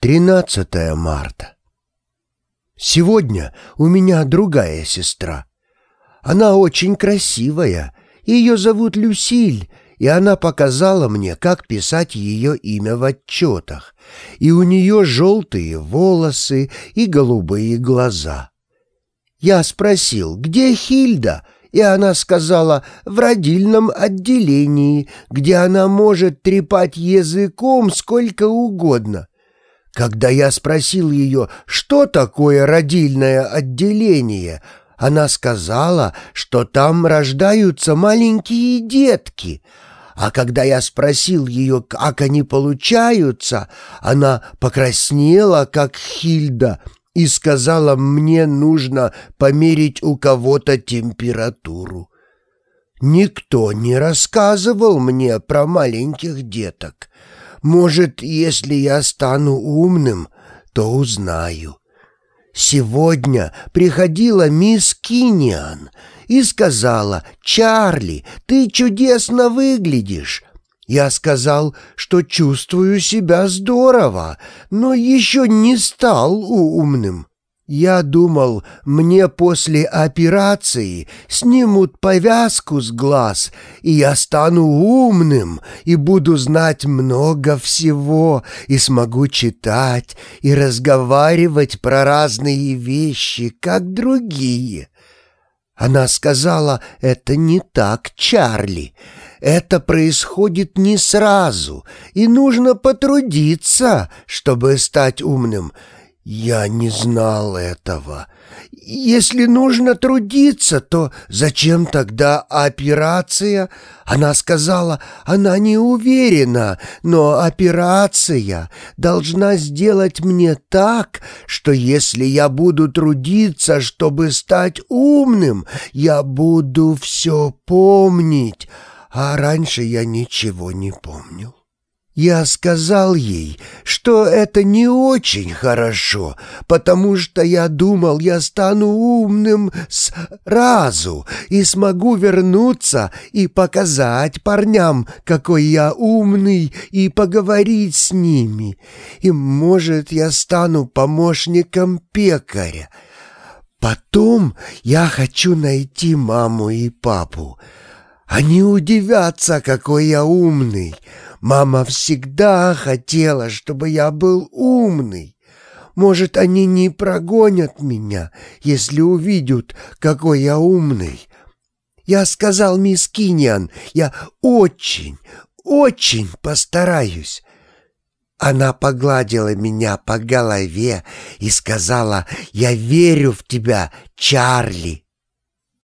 13 марта. Сегодня у меня другая сестра. Она очень красивая. Ее зовут Люсиль, и она показала мне, как писать ее имя в отчетах. И у нее желтые волосы и голубые глаза. Я спросил, где Хильда, и она сказала, в родильном отделении, где она может трепать языком сколько угодно. Когда я спросил ее, что такое родильное отделение, она сказала, что там рождаются маленькие детки. А когда я спросил ее, как они получаются, она покраснела, как Хильда, и сказала, мне нужно померить у кого-то температуру. Никто не рассказывал мне про маленьких деток. Может, если я стану умным, то узнаю. Сегодня приходила мисс Киниан и сказала, «Чарли, ты чудесно выглядишь». Я сказал, что чувствую себя здорово, но еще не стал умным. Я думал, мне после операции снимут повязку с глаз, и я стану умным, и буду знать много всего, и смогу читать и разговаривать про разные вещи, как другие. Она сказала, это не так, Чарли. Это происходит не сразу, и нужно потрудиться, чтобы стать умным. «Я не знал этого. Если нужно трудиться, то зачем тогда операция?» Она сказала, она не уверена, но операция должна сделать мне так, что если я буду трудиться, чтобы стать умным, я буду все помнить, а раньше я ничего не помнил. Я сказал ей, что это не очень хорошо, потому что я думал, я стану умным сразу и смогу вернуться и показать парням, какой я умный, и поговорить с ними. И, может, я стану помощником пекаря. Потом я хочу найти маму и папу. Они удивятся, какой я умный. Мама всегда хотела, чтобы я был умный. Может, они не прогонят меня, если увидят, какой я умный. Я сказал мисс Киньян, я очень, очень постараюсь. Она погладила меня по голове и сказала, «Я верю в тебя, Чарли».